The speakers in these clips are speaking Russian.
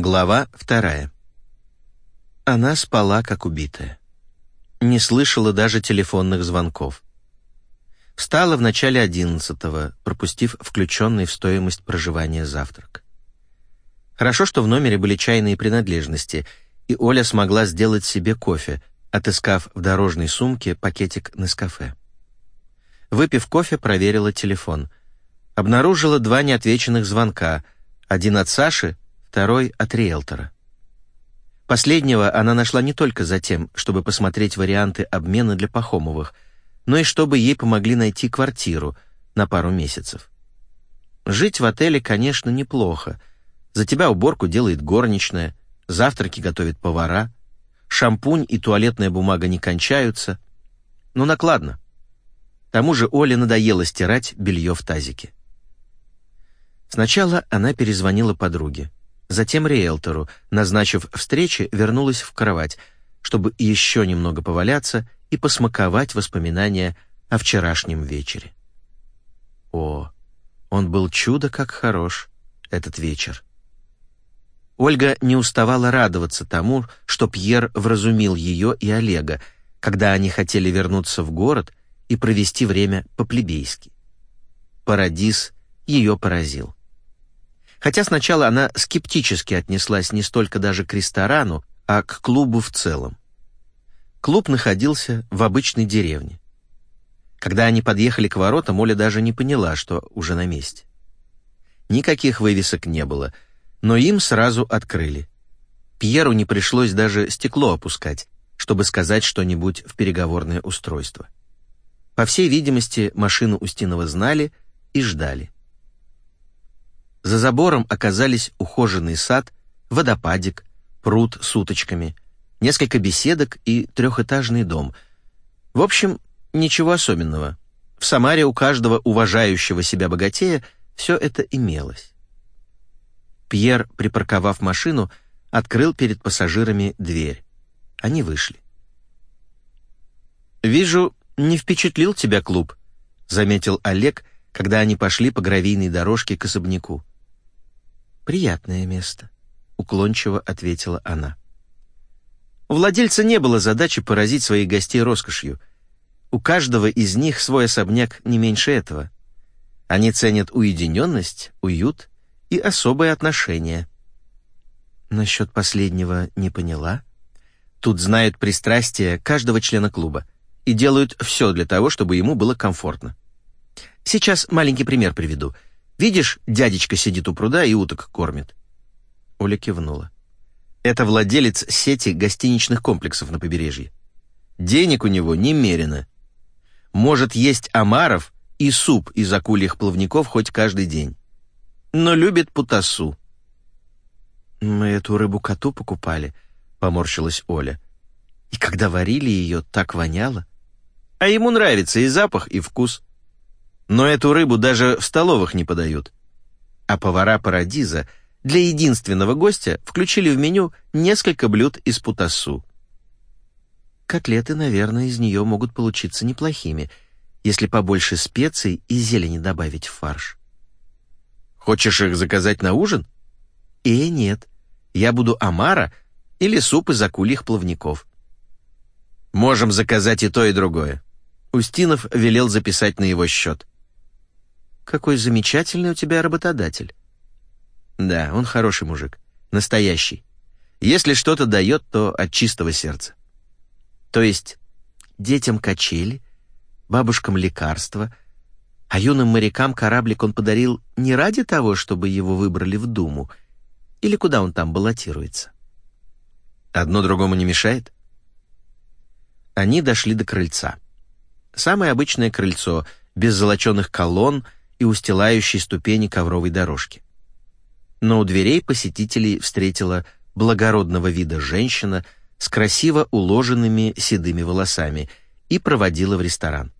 Глава вторая. Она спала, как убитая. Не слышала даже телефонных звонков. Встала в начале одиннадцатого, пропустив включенный в стоимость проживания завтрак. Хорошо, что в номере были чайные принадлежности, и Оля смогла сделать себе кофе, отыскав в дорожной сумке пакетик Нескафе. Выпив кофе, проверила телефон. Обнаружила два неотвеченных звонка, один от Саши, второй от риэлтора. Последнего она нашла не только за тем, чтобы посмотреть варианты обмена для Пахомовых, но и чтобы ей помогли найти квартиру на пару месяцев. Жить в отеле, конечно, неплохо. За тебя уборку делает горничная, завтраки готовят повара, шампунь и туалетная бумага не кончаются. Но накладно. К тому же Оле надоело стирать белье в тазике. Сначала она перезвонила подруге, затем риэлтору, назначив встречи, вернулась в кровать, чтобы еще немного поваляться и посмаковать воспоминания о вчерашнем вечере. О, он был чудо как хорош, этот вечер. Ольга не уставала радоваться тому, что Пьер вразумил ее и Олега, когда они хотели вернуться в город и провести время по-плебейски. Парадис ее поразил. Хотя сначала она скептически отнеслась не столько даже к ресторану, а к клубу в целом. Клуб находился в обычной деревне. Когда они подъехали к воротам, Оля даже не поняла, что уже на месте. Никаких вывесок не было, но им сразу открыли. Пьеру не пришлось даже стекло опускать, чтобы сказать что-нибудь в переговорное устройство. По всей видимости, машину Устинова знали и ждали. За забором оказались ухоженный сад, водопадик, пруд с уточками — несколько беседок и трехэтажный дом. В общем, ничего особенного. В Самаре у каждого уважающего себя богатея все это имелось. Пьер, припарковав машину, открыл перед пассажирами дверь. Они вышли. «Вижу, не впечатлил тебя клуб», — заметил Олег, когда они пошли по гравийной дорожке к особняку. «Приятное место», — уклончиво ответила она. У владельца не было задачи поразить своих гостей роскошью. У каждого из них свой особняк не меньше этого. Они ценят уединенность, уют и особые отношения. Насчет последнего не поняла. Тут знают пристрастия каждого члена клуба и делают все для того, чтобы ему было комфортно. Сейчас маленький пример приведу. Видишь, дядечка сидит у пруда и уток кормит. Оля кивнула. Это владелец сети гостиничных комплексов на побережье. Денег у него немерено. Может есть омаров и суп из акульих плавников хоть каждый день. Но любит путасу. «Мы эту рыбу коту покупали», — поморщилась Оля. «И когда варили ее, так воняло. А ему нравится и запах, и вкус. Но эту рыбу даже в столовых не подают. А повара Парадиза для единственного гостя включили в меню несколько блюд из путасу. Котлеты, наверное, из нее могут получиться неплохими, если побольше специй и зелени добавить в фарш. Хочешь их заказать на ужин? Э, нет. Я буду омара или суп из акульих плавников. Можем заказать и то, и другое. Устинов велел записать на его счет. Какой замечательный у тебя работодатель. Да, он хороший мужик. Настоящий. Если что-то дает, то от чистого сердца. То есть детям качели, бабушкам лекарства, а юным морякам кораблик он подарил не ради того, чтобы его выбрали в Думу, или куда он там баллотируется. Одно другому не мешает? Они дошли до крыльца. Самое обычное крыльцо, без золоченых колонн и устилающей ступени ковровой дорожки но у дверей посетителей встретила благородного вида женщина с красиво уложенными седыми волосами и проводила в ресторан.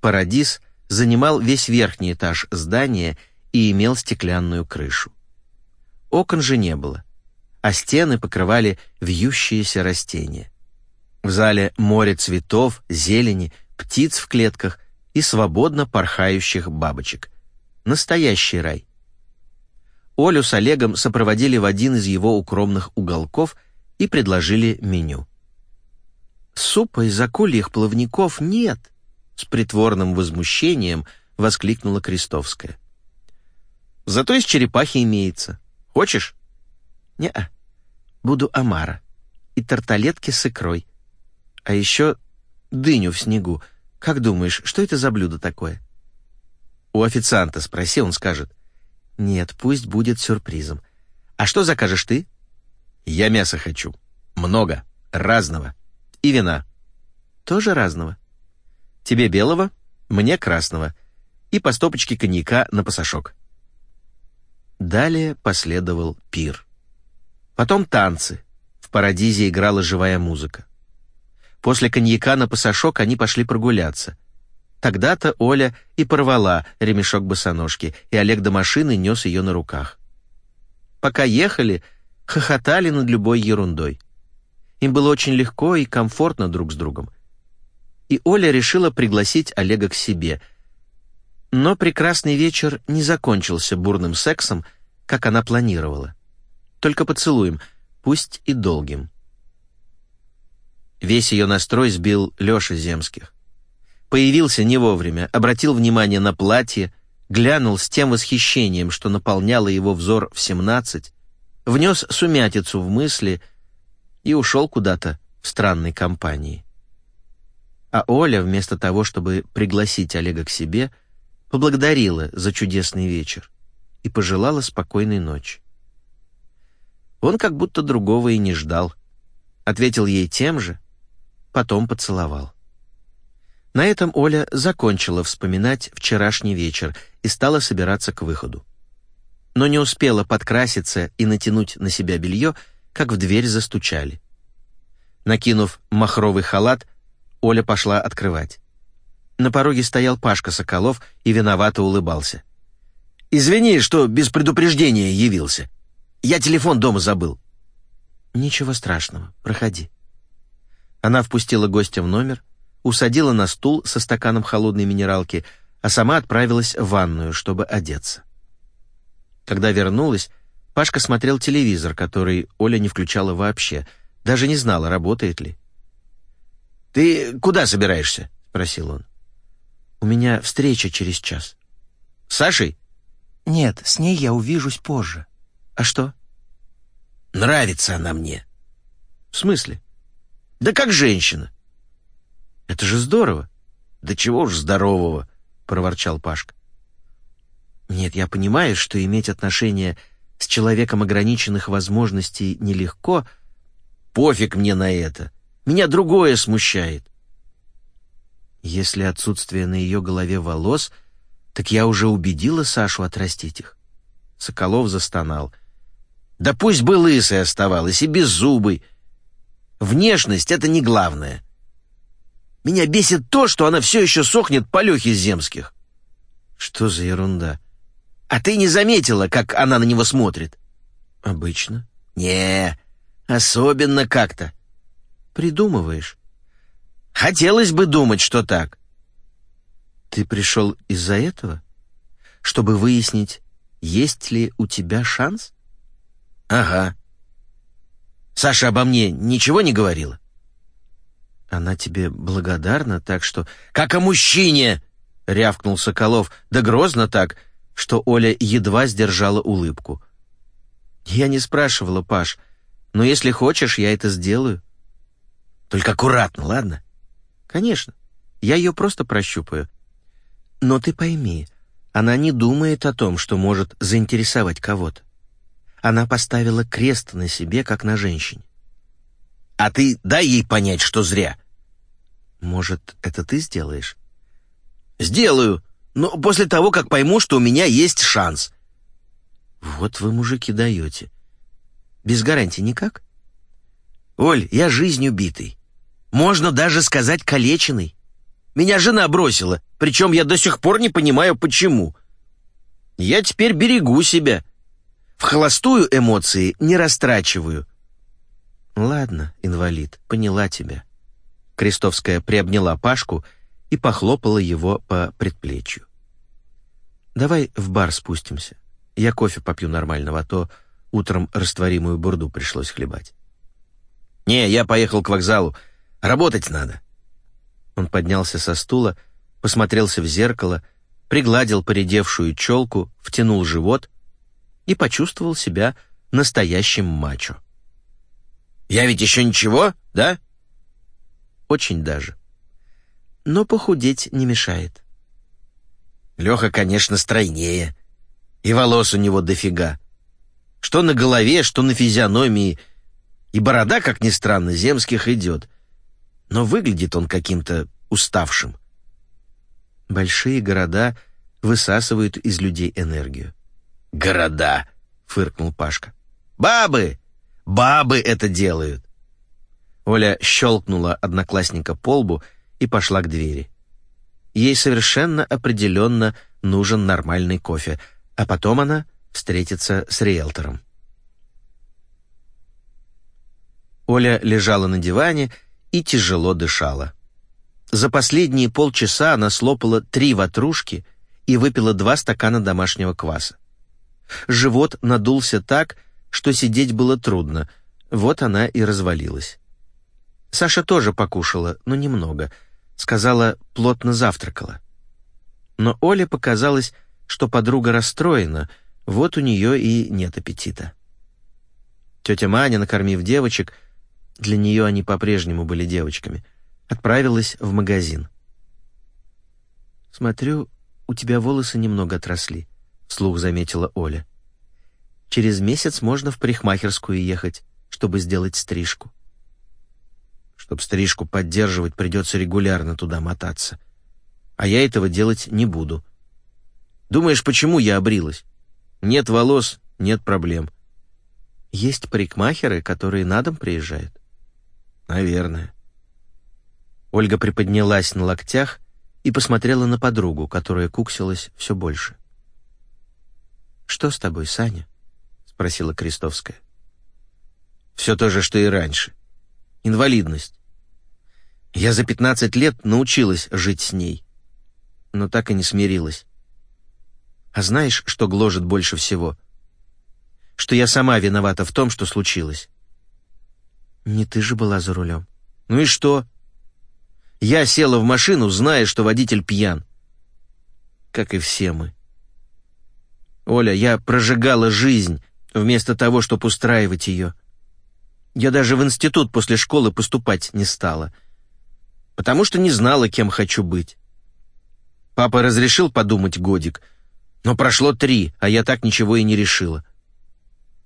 Парадис занимал весь верхний этаж здания и имел стеклянную крышу. Окон же не было, а стены покрывали вьющиеся растения. В зале море цветов, зелени, птиц в клетках и свободно порхающих бабочек. Настоящий рай. Олю с Олегом сопроводили в один из его укромных уголков и предложили меню. «Супа из акульих плавников нет!» С притворным возмущением воскликнула Крестовская. «Зато из черепахи имеется. Хочешь?» «Не-а. Буду омара. И тарталетки с икрой. А еще дыню в снегу. Как думаешь, что это за блюдо такое?» «У официанта спроси, он скажет». «Нет, пусть будет сюрпризом. А что закажешь ты?» «Я мясо хочу. Много. Разного. И вина». «Тоже разного?» «Тебе белого, мне красного. И по стопочке коньяка на пасашок». Далее последовал пир. Потом танцы. В «Парадизе» играла живая музыка. После коньяка на пасашок они пошли прогуляться. Тогда-то Оля и порвала ремешок босоножки, и Олег до машины нес ее на руках. Пока ехали, хохотали над любой ерундой. Им было очень легко и комфортно друг с другом. И Оля решила пригласить Олега к себе. Но прекрасный вечер не закончился бурным сексом, как она планировала. Только поцелуем, пусть и долгим. Весь ее настрой сбил Леша Земских. Появился не вовремя, обратил внимание на платье, глянул с тем восхищением, что наполняло его взор в семнадцать, внес сумятицу в мысли и ушел куда-то в странной компании. А Оля, вместо того, чтобы пригласить Олега к себе, поблагодарила за чудесный вечер и пожелала спокойной ночи. Он как будто другого и не ждал. Ответил ей тем же, потом поцеловал. На этом Оля закончила вспоминать вчерашний вечер и стала собираться к выходу. Но не успела подкраситься и натянуть на себя белье, как в дверь застучали. Накинув махровый халат, Оля пошла открывать. На пороге стоял Пашка Соколов и виновато улыбался. «Извини, что без предупреждения явился. Я телефон дома забыл». «Ничего страшного, проходи». Она впустила гостя в номер, усадила на стул со стаканом холодной минералки, а сама отправилась в ванную, чтобы одеться. Когда вернулась, Пашка смотрел телевизор, который Оля не включала вообще, даже не знала, работает ли. «Ты куда собираешься?» — спросил он. «У меня встреча через час». «С Сашей?» «Нет, с ней я увижусь позже. А что?» «Нравится она мне». «В смысле?» «Да как женщина. Это же здорово. Да чего уж здорового, проворчал Пашка. Нет, я понимаю, что иметь отношения с человеком ограниченных возможностей нелегко. Пофиг мне на это. Меня другое смущает. Если отсутствие на ее голове волос, так я уже убедила Сашу отрастить их. Соколов застонал. Да пусть бы лысый оставалась и беззубый. Внешность — это не главное. Меня бесит то, что она все еще сохнет по Лехе Земских. Что за ерунда? А ты не заметила, как она на него смотрит? Обычно. Не, особенно как-то. Придумываешь. Хотелось бы думать, что так. Ты пришел из-за этого? Чтобы выяснить, есть ли у тебя шанс? Ага. Саша обо мне ничего не говорила? Она тебе благодарна, так что... «Как о мужчине!» — рявкнул Соколов, да грозно так, что Оля едва сдержала улыбку. «Я не спрашивала, Паш, но если хочешь, я это сделаю». «Только аккуратно, ладно?» «Конечно. Я ее просто прощупаю. Но ты пойми, она не думает о том, что может заинтересовать кого-то. Она поставила крест на себе, как на женщине. А ты дай ей понять, что зря. Может, это ты сделаешь? Сделаю, но после того, как пойму, что у меня есть шанс. Вот вы, мужики, даете. Без гарантии никак? Оль, я жизнью битый. Можно даже сказать калеченный. Меня жена бросила, причем я до сих пор не понимаю, почему. Я теперь берегу себя. В холостую эмоции не растрачиваю. «Ладно, инвалид, поняла тебя». Крестовская приобняла Пашку и похлопала его по предплечью. «Давай в бар спустимся. Я кофе попью нормального, а то утром растворимую бурду пришлось хлебать. «Не, я поехал к вокзалу. Работать надо». Он поднялся со стула, посмотрелся в зеркало, пригладил поредевшую челку, втянул живот и почувствовал себя настоящим мачо. «Я ведь еще ничего, да?» «Очень даже. Но похудеть не мешает». Леха, конечно, стройнее. И волос у него дофига. Что на голове, что на физиономии. И борода, как ни странно, земских идет. Но выглядит он каким-то уставшим. Большие города высасывают из людей энергию. «Города!» — фыркнул Пашка. «Бабы! Бабы это делают!» Оля щелкнула одноклассника по лбу и пошла к двери. Ей совершенно определенно нужен нормальный кофе, а потом она встретится с риэлтором. Оля лежала на диване и тяжело дышала. За последние полчаса она слопала три ватрушки и выпила два стакана домашнего кваса. Живот надулся так, что сидеть было трудно, вот она и развалилась. Саша тоже покушала, но немного — Сказала, плотно завтракала. Но Оле показалось, что подруга расстроена, вот у нее и нет аппетита. Тетя Маня, накормив девочек, для нее они по-прежнему были девочками, отправилась в магазин. «Смотрю, у тебя волосы немного отросли», — вслух заметила Оля. «Через месяц можно в парикмахерскую ехать, чтобы сделать стрижку». Чтоб стрижку поддерживать, придется регулярно туда мотаться. А я этого делать не буду. Думаешь, почему я обрилась? Нет волос, нет проблем. Есть парикмахеры, которые на дом приезжают? Наверное. Ольга приподнялась на локтях и посмотрела на подругу, которая куксилась все больше. «Что с тобой, Саня?» — спросила Крестовская. «Все то же, что и раньше. Инвалидность. Я за 15 лет научилась жить с ней, но так и не смирилась. А знаешь, что гложет больше всего? Что я сама виновата в том, что случилось. Не ты же была за рулем. Ну и что? Я села в машину, зная, что водитель пьян. Как и все мы. Оля, я прожигала жизнь, вместо того, чтобы устраивать ее. Я даже в институт после школы поступать не стала — потому что не знала, кем хочу быть. Папа разрешил подумать годик, но прошло три, а я так ничего и не решила.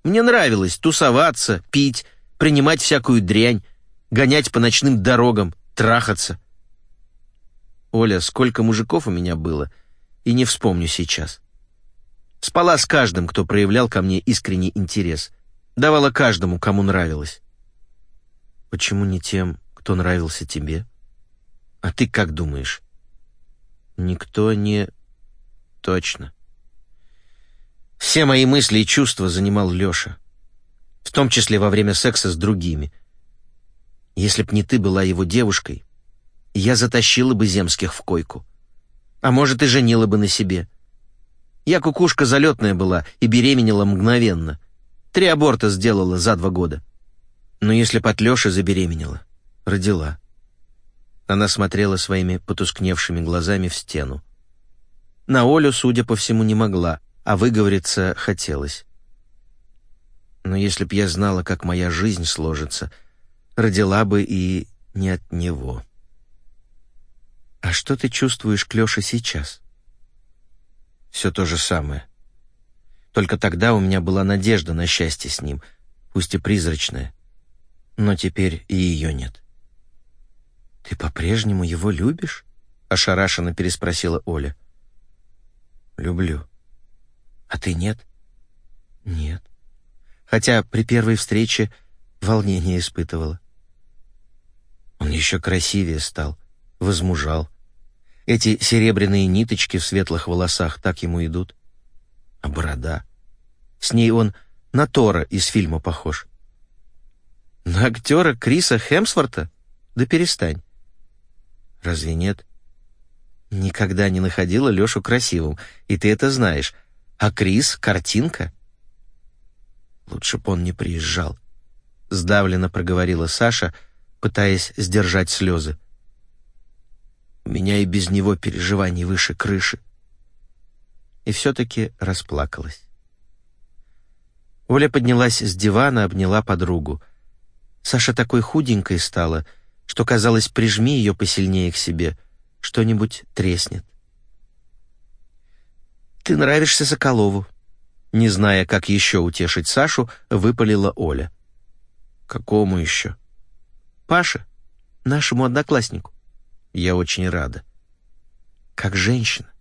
Мне нравилось тусоваться, пить, принимать всякую дрянь, гонять по ночным дорогам, трахаться. Оля, сколько мужиков у меня было, и не вспомню сейчас. Спала с каждым, кто проявлял ко мне искренний интерес. Давала каждому, кому нравилось. Почему не тем, кто нравился тебе? А ты как думаешь? Никто не... Точно. Все мои мысли и чувства занимал Лёша. В том числе во время секса с другими. Если б не ты была его девушкой, я затащила бы земских в койку. А может, и женила бы на себе. Я кукушка залетная была и беременела мгновенно. Три аборта сделала за два года. Но если б от Лёши забеременела, родила. Она смотрела своими потускневшими глазами в стену. На Олю, судя по всему, не могла, а выговориться хотелось. Но если б я знала, как моя жизнь сложится, родила бы и не от него. А что ты чувствуешь к Лёше сейчас? Все то же самое. Только тогда у меня была надежда на счастье с ним, пусть и призрачная. Но теперь и ее нет. «Ты по-прежнему его любишь?» — ошарашенно переспросила Оля. «Люблю. А ты нет?» «Нет. Хотя при первой встрече волнение испытывала. Он еще красивее стал, возмужал. Эти серебряные ниточки в светлых волосах так ему идут. А борода? С ней он на Тора из фильма похож. На актера Криса Хемсворта? Да перестань. Разве нет? Никогда не находила Лешу красивым, и ты это знаешь. А Крис — картинка? Лучше б он не приезжал. Сдавленно проговорила Саша, пытаясь сдержать слезы. Меня и без него переживаний выше крыши. И все-таки расплакалась. Оля поднялась с дивана, обняла подругу. Саша такой худенькой стала, что, казалось, прижми ее посильнее к себе, что-нибудь треснет. «Ты нравишься Соколову», — не зная, как еще утешить Сашу, выпалила Оля. «Какому еще?» «Паше, нашему однокласснику». «Я очень рада». «Как женщина».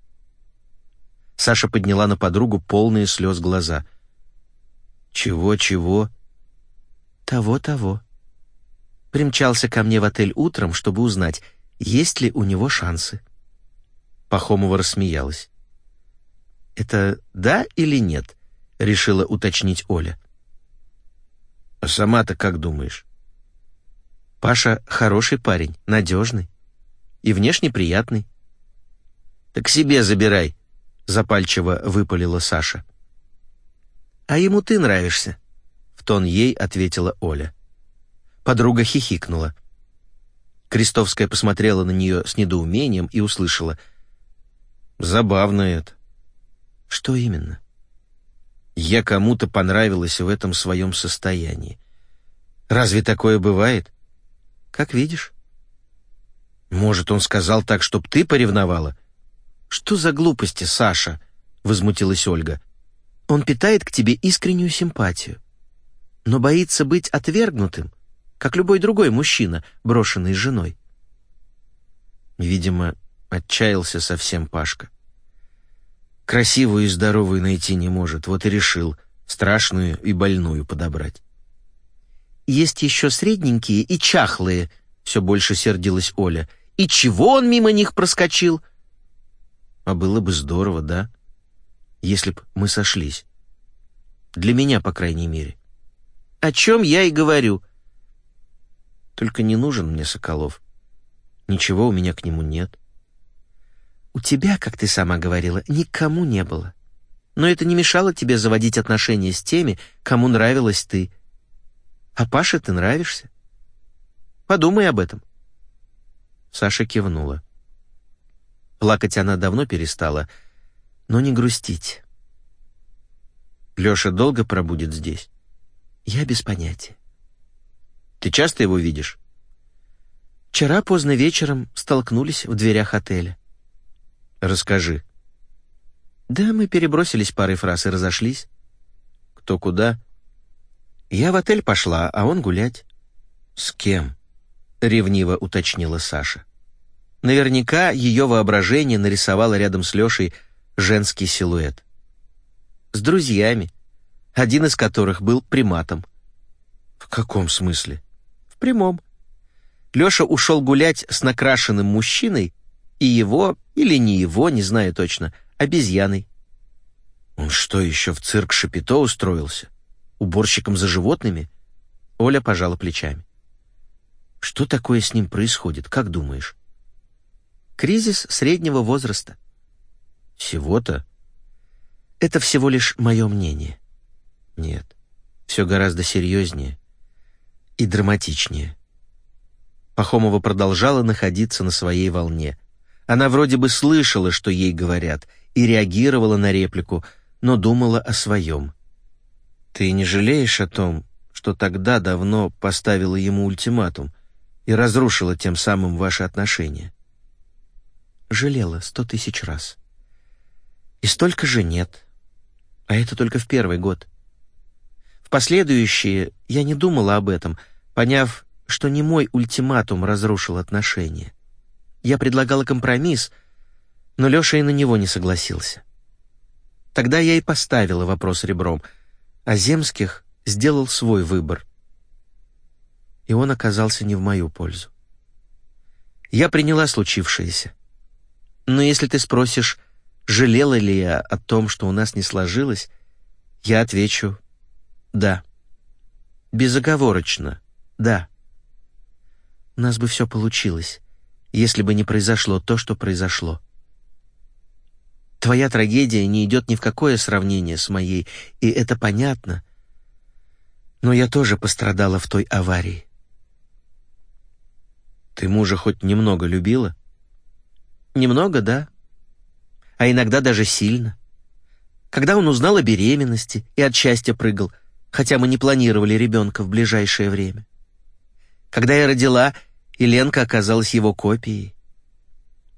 Саша подняла на подругу полные слез глаза. «Чего-чего?» «Того-того». Примчался ко мне в отель утром, чтобы узнать, есть ли у него шансы. Пахомова рассмеялась. «Это да или нет?» — решила уточнить Оля. «А сама-то как думаешь?» «Паша хороший парень, надежный и внешне приятный». «Так себе забирай», — запальчиво выпалила Саша. «А ему ты нравишься», — в тон ей ответила Оля. Подруга хихикнула. Крестовская посмотрела на нее с недоумением и услышала. «Забавно это». Что именно? Я кому-то понравилась в этом своем состоянии. Разве такое бывает? Как видишь. Может, он сказал так, чтоб ты поревновала? Что за глупости, Саша? Возмутилась Ольга. Он питает к тебе искреннюю симпатию, но боится быть отвергнутым, как любой другой мужчина, брошенный женой. Видимо, отчаялся совсем Пашка. Красивую и здоровую найти не может, вот и решил страшную и больную подобрать. Есть еще средненькие и чахлые, все больше сердилась Оля. И чего он мимо них проскочил? А было бы здорово, да? Если б мы сошлись. Для меня, по крайней мере. О чем я и говорю. Только не нужен мне Соколов. Ничего у меня к нему нет. У тебя, как ты сама говорила, никому не было. Но это не мешало тебе заводить отношения с теми, кому нравилась ты. А Паше ты нравишься. Подумай об этом. Саша кивнула. Плакать она давно перестала, но не грустить. Лёша долго пробудет здесь? Я без понятия. Ты часто его видишь? Вчера поздно вечером столкнулись в дверях отеля. Расскажи. Да, мы перебросились парой фраз и разошлись. Кто куда? Я в отель пошла, а он гулять. С кем? Ревниво уточнила Саша. Наверняка ее воображение нарисовало рядом с Лешей женский силуэт. С друзьями, один из которых был приматом. В каком смысле? В прямом. Леша ушел гулять с накрашенным мужчиной, и его, или не его, не знаю точно, обезьяной. Он что, еще в цирк Шапито устроился? Уборщиком за животными? Оля пожала плечами. Что такое с ним происходит, как думаешь? Кризис среднего возраста. Всего-то? Это всего лишь мое мнение. Нет, все гораздо серьезнее и драматичнее. Пахомова продолжала находиться на своей волне — она вроде бы слышала, что ей говорят, и реагировала на реплику, но думала о своем. «Ты не жалеешь о том, что тогда давно поставила ему ультиматум и разрушила тем самым ваши отношения?» «Жалела сто тысяч раз. И столько же нет. А это только в первый год. В последующие я не думала об этом, поняв, что не мой ультиматум разрушил отношения. Я предлагала компромисс, но Леша и на него не согласился. Тогда я и поставила вопрос ребром, а Земских сделал свой выбор. И он оказался не в мою пользу. Я приняла случившееся. Но если ты спросишь, жалела ли я о том, что у нас не сложилось, я отвечу «да». Безоговорочно «да». У нас бы все получилось если бы не произошло то, что произошло. Твоя трагедия не идет ни в какое сравнение с моей, и это понятно. Но я тоже пострадала в той аварии. Ты мужа хоть немного любила? Немного, да. А иногда даже сильно. Когда он узнал о беременности и от счастья прыгал, хотя мы не планировали ребенка в ближайшее время. Когда я родила, Еленка оказалась его копией.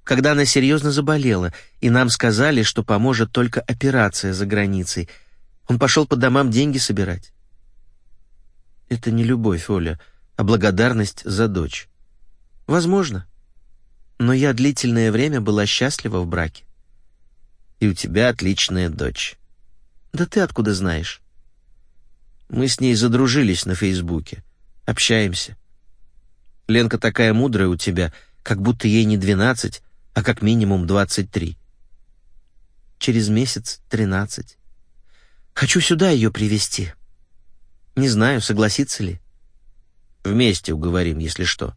Когда она серьезно заболела, и нам сказали, что поможет только операция за границей, он пошел по домам деньги собирать. Это не любовь, Оля, а благодарность за дочь. Возможно. Но я длительное время была счастлива в браке. И у тебя отличная дочь. Да ты откуда знаешь? Мы с ней задружились на Фейсбуке. Общаемся. Ленка такая мудрая у тебя, как будто ей не двенадцать, а как минимум двадцать три. Через месяц тринадцать. Хочу сюда ее привести. Не знаю, согласится ли. Вместе уговорим, если что.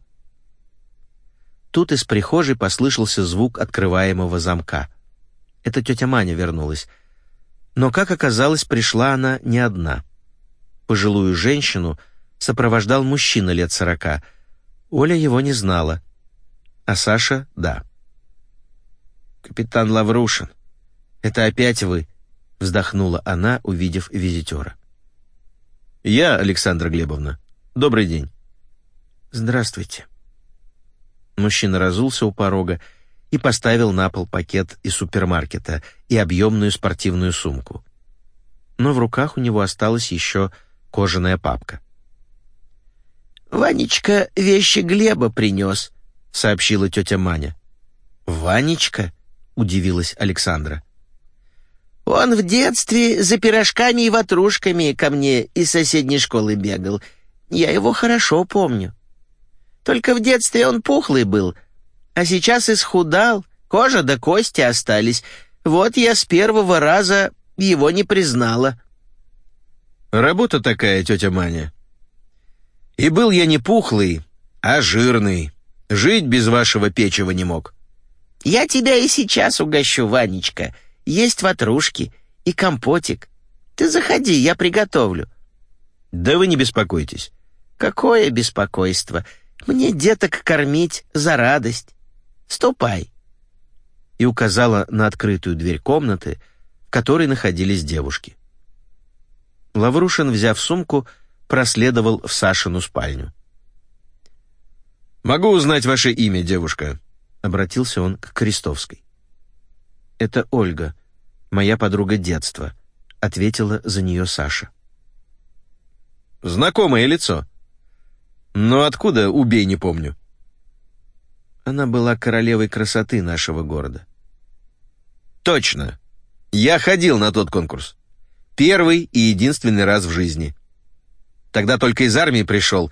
Тут из прихожей послышался звук открываемого замка. Это тетя Маня вернулась. Но, как оказалось, пришла она не одна. Пожилую женщину сопровождал мужчина лет сорока. Оля его не знала, а Саша — да. «Капитан Лаврушин, это опять вы?» — вздохнула она, увидев визитера. «Я, Александра Глебовна. Добрый день». «Здравствуйте». Мужчина разулся у порога и поставил на пол пакет из супермаркета и объемную спортивную сумку. Но в руках у него осталась еще кожаная папка. «Ванечка вещи Глеба принес», — сообщила тетя Маня. «Ванечка?» — удивилась Александра. «Он в детстве за пирожками и ватрушками ко мне из соседней школы бегал. Я его хорошо помню. Только в детстве он пухлый был, а сейчас исхудал, кожа до кости остались. Вот я с первого раза его не признала». «Работа такая, тетя Маня. И был я не пухлый, а жирный. Жить без вашего печива не мог». «Я тебя и сейчас угощу, Ванечка. Есть ватрушки и компотик. Ты заходи, я приготовлю». «Да вы не беспокойтесь». «Какое беспокойство? Мне деток кормить за радость. Ступай. И указала на открытую дверь комнаты, в которой находились девушки. Лаврушин, взяв сумку, проследовал в Сашину спальню. «Могу узнать ваше имя, девушка?» — обратился он к Крестовской. «Это Ольга, моя подруга детства», — ответила за нее Саша. «Знакомое лицо», но откуда, убей, не помню. Она была королевой красоты нашего города. Точно. Я ходил на тот конкурс. Первый и единственный раз в жизни. Тогда только из армии пришел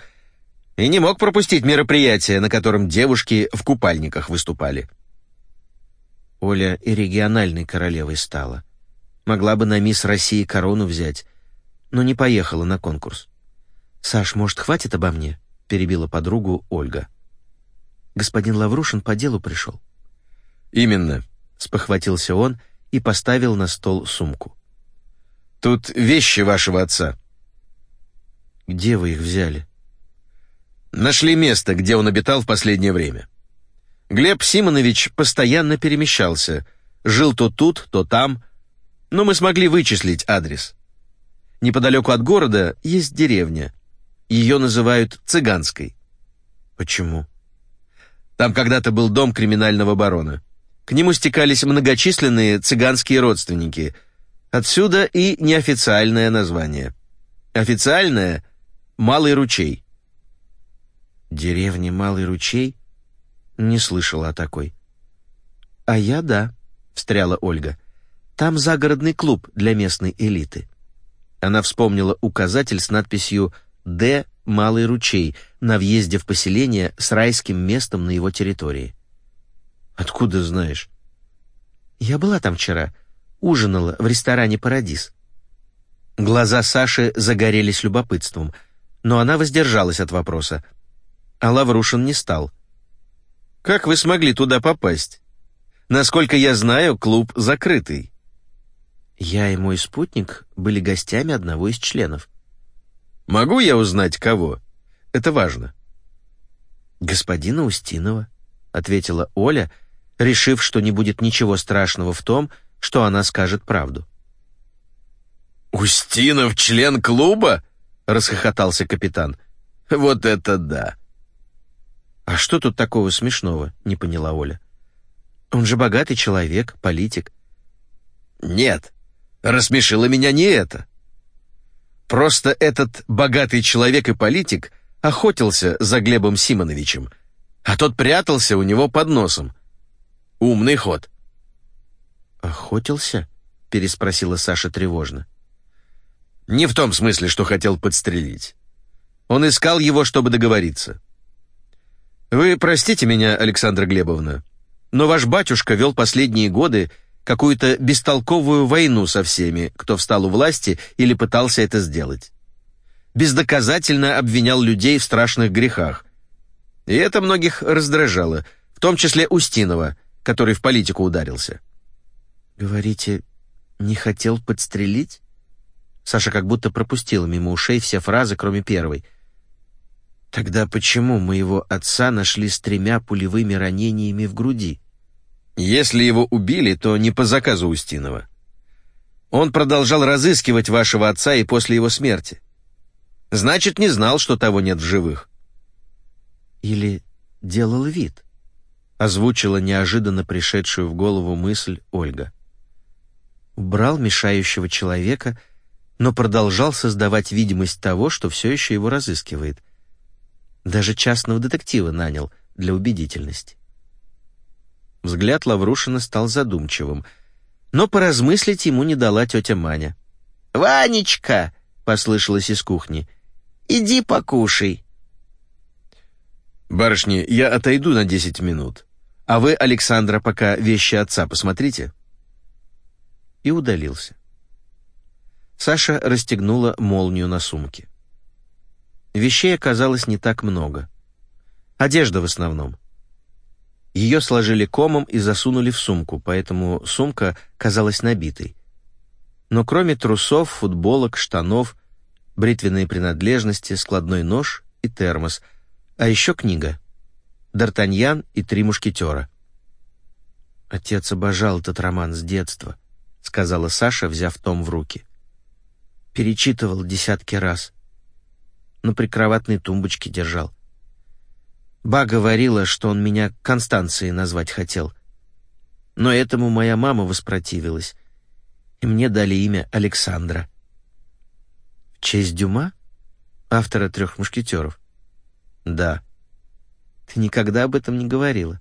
и не мог пропустить мероприятие, на котором девушки в купальниках выступали. Оля и региональной королевой стала. Могла бы на мисс России корону взять, но не поехала на конкурс. «Саш, может, хватит обо мне?» — перебила подругу Ольга. «Господин Лаврушин по делу пришел». «Именно», — спохватился он и поставил на стол сумку. «Тут вещи вашего отца». «Где вы их взяли?» «Нашли место, где он обитал в последнее время. Глеб Симонович постоянно перемещался, жил то тут, то там, но мы смогли вычислить адрес. Неподалеку от города есть деревня — ее называют цыганской. Почему? Там когда-то был дом криминального барона. К нему стекались многочисленные цыганские родственники. Отсюда и неофициальное название. Официальное — Малый ручей. Деревня Малый ручей? Не слышала о такой. А я да, встряла Ольга. Там загородный клуб для местной элиты. Она вспомнила указатель с надписью Д. Малый ручей на въезде в поселение с райским местом на его территории. Откуда знаешь? Я была там вчера, ужинала в ресторане Парадис. Глаза Саши загорелись любопытством, но она воздержалась от вопроса. А Лаврушин не стал. Как вы смогли туда попасть? Насколько я знаю, клуб закрытый». Я и мой спутник были гостями одного из членов. «Могу я узнать, кого? Это важно». «Господина Устинова», — ответила Оля, решив, что не будет ничего страшного в том, что она скажет правду. «Устинов член клуба?» — расхохотался капитан. «Вот это да!» «А что тут такого смешного?» — не поняла Оля. «Он же богатый человек, политик». «Нет, рассмешило меня не это. Просто этот богатый человек и политик охотился за Глебом Симоновичем, а тот прятался у него под носом. Умный ход». «Охотился?» — переспросила Саша тревожно. Не в том смысле, что хотел подстрелить. Он искал его, чтобы договориться. Вы простите меня, Александра Глебовна, но ваш батюшка вел последние годы какую-то бестолковую войну со всеми, кто встал у власти или пытался это сделать. Бездоказательно обвинял людей в страшных грехах. И это многих раздражало, в том числе Устинова, который в политику ударился. «Говорите, не хотел подстрелить?» Саша как будто пропустила мимо ушей все фразы, кроме первой. «Тогда почему моего отца нашли с тремя пулевыми ранениями в груди?» «Если его убили, то не по заказу Устинова. Он продолжал разыскивать вашего отца и после его смерти. Значит, не знал, что того нет в живых». «Или делал вид?» — озвучила неожиданно пришедшую в голову мысль Ольга. Убрал мешающего человека — но продолжал создавать видимость того, что все еще его разыскивает. Даже частного детектива нанял для убедительности. Взгляд Лаврушина стал задумчивым, но поразмыслить ему не дала тетя Маня. «Ванечка!» — послышалось из кухни. «Иди покушай». «Барышни, я отойду на десять минут, а вы, Александра, пока вещи отца посмотрите». И удалился. Саша расстегнула молнию на сумке. Вещей оказалось не так много. Одежда в основном. Ее сложили комом и засунули в сумку, поэтому сумка казалась набитой. Но кроме трусов, футболок, штанов, бритвенные принадлежности, складной нож и термос, а еще книга «Д'Артаньян и три мушкетера». «Отец обожал этот роман с детства», — сказала Саша, взяв том в руки. — перечитывал десятки раз. На прикроватной тумбочке держал. Ба говорила, что он меня Констанцией назвать хотел. Но этому моя мама воспротивилась, и мне дали имя Александра. В честь Дюма? Автора «Трех мушкетеров»? Да. Ты никогда об этом не говорила.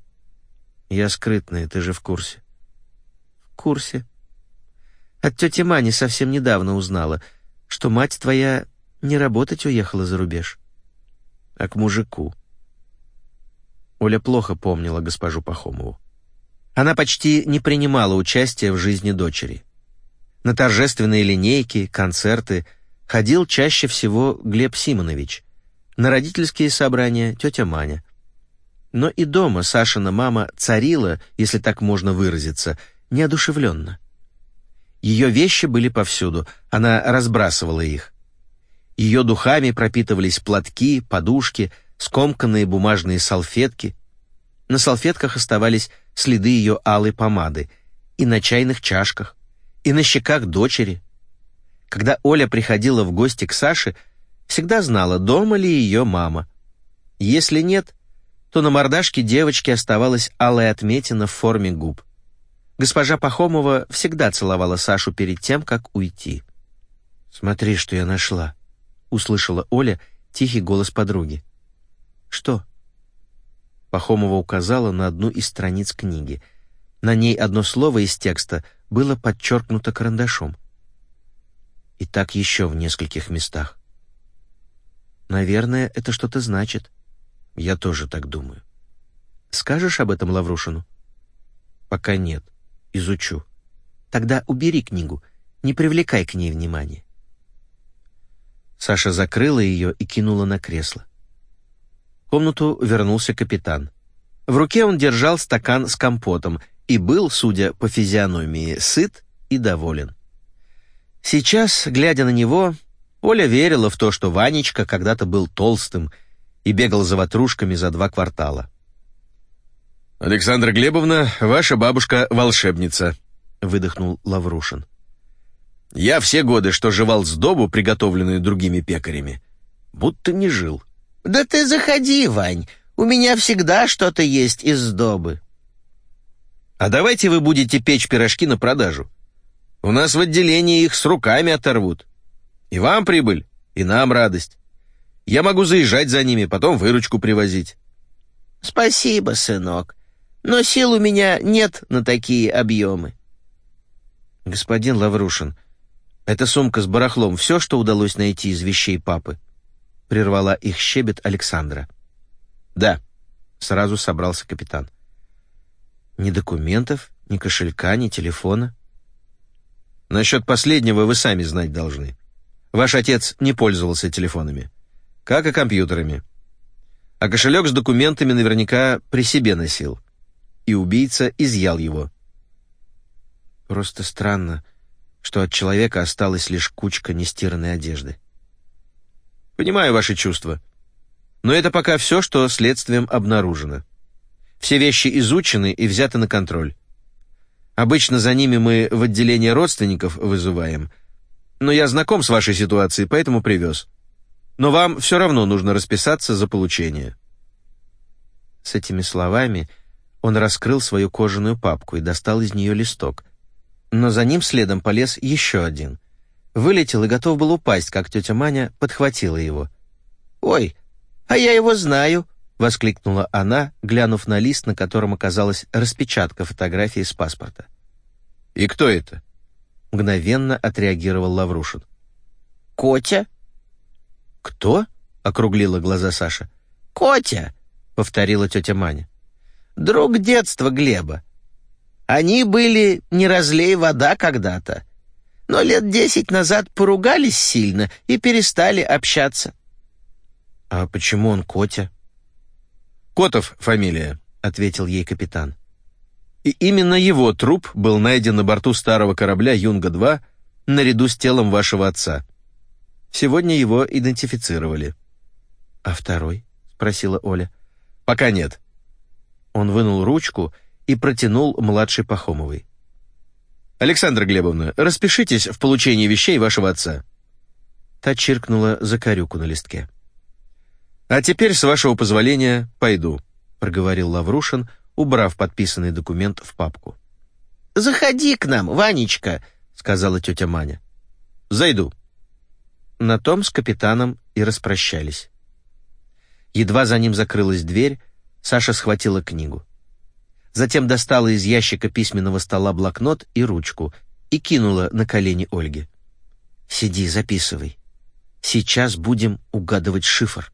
Я скрытная, ты же в курсе. В курсе. От тети Мани совсем недавно узнала — что мать твоя не работать уехала за рубеж, а к мужику. Оля плохо помнила госпожу Пахомову. Она почти не принимала участия в жизни дочери. На торжественные линейки, концерты ходил чаще всего Глеб Симонович, на родительские собрания тетя Маня. Но и дома Сашина мама царила, если так можно выразиться, неодушевленно. Ее вещи были повсюду, она разбрасывала их. Ее духами пропитывались платки, подушки, скомканные бумажные салфетки. На салфетках оставались следы ее алой помады и на чайных чашках, и на щеках дочери. Когда Оля приходила в гости к Саше, всегда знала, дома ли ее мама. Если нет, то на мордашке девочки оставалась алая отметина в форме губ. Госпожа Пахомова всегда целовала Сашу перед тем, как уйти. «Смотри, что я нашла», — услышала Оля тихий голос подруги. «Что?» Пахомова указала на одну из страниц книги. На ней одно слово из текста было подчеркнуто карандашом. И так еще в нескольких местах. «Наверное, это что-то значит». «Я тоже так думаю». «Скажешь об этом Лаврушину?» «Пока нет изучу. Тогда убери книгу, не привлекай к ней внимания. Саша закрыла ее и кинула на кресло. Комнату вернулся капитан. В руке он держал стакан с компотом и был, судя по физиономии, сыт и доволен. Сейчас, глядя на него, Оля верила в то, что Ванечка когда-то был толстым и бегал за ватрушками за два квартала. «Александра Глебовна, ваша бабушка волшебница», — выдохнул Лаврушин. «Я все годы, что жевал сдобу, приготовленную другими пекарями, будто не жил». «Да ты заходи, Вань, у меня всегда что-то есть из сдобы». «А давайте вы будете печь пирожки на продажу. У нас в отделении их с руками оторвут. И вам прибыль, и нам радость. Я могу заезжать за ними, потом выручку привозить». «Спасибо, сынок но сил у меня нет на такие объемы. Господин Лаврушин, эта сумка с барахлом — все, что удалось найти из вещей папы? Прервала их щебет Александра. Да, сразу собрался капитан. Ни документов, ни кошелька, ни телефона. Насчет последнего вы сами знать должны. Ваш отец не пользовался телефонами, как и компьютерами. А кошелек с документами наверняка при себе носил и убийца изъял его. Просто странно, что от человека осталась лишь кучка нестиранной одежды. Понимаю ваши чувства. Но это пока все, что следствием обнаружено. Все вещи изучены и взяты на контроль. Обычно за ними мы в отделение родственников вызываем, но я знаком с вашей ситуацией, поэтому привез. Но вам все равно нужно расписаться за получение». С этими словами он раскрыл свою кожаную папку и достал из нее листок. Но за ним следом полез еще один. Вылетел и готов был упасть, как тетя Маня подхватила его. «Ой, а я его знаю!» — воскликнула она, глянув на лист, на котором оказалась распечатка фотографии с паспорта. «И кто это?» — мгновенно отреагировал Лаврушин. «Котя». «Кто?» — округлила глаза Саша. «Котя», — повторила тетя Маня друг детства Глеба. Они были не разлей вода когда-то, но лет десять назад поругались сильно и перестали общаться. «А почему он Котя?» «Котов фамилия», — ответил ей капитан. И именно его труп был найден на борту старого корабля «Юнга-2» наряду с телом вашего отца. Сегодня его идентифицировали. «А второй?» — спросила Оля. «Пока нет. Он вынул ручку и протянул младшей Пахомовой. «Александра Глебовна, распишитесь в получении вещей вашего отца». Та чиркнула закорюку на листке. «А теперь, с вашего позволения, пойду», — проговорил Лаврушин, убрав подписанный документ в папку. «Заходи к нам, Ванечка», — сказала тетя Маня. «Зайду». На том с капитаном и распрощались. Едва за ним закрылась дверь, Саша схватила книгу. Затем достала из ящика письменного стола блокнот и ручку и кинула на колени Ольге. «Сиди, записывай. Сейчас будем угадывать шифр».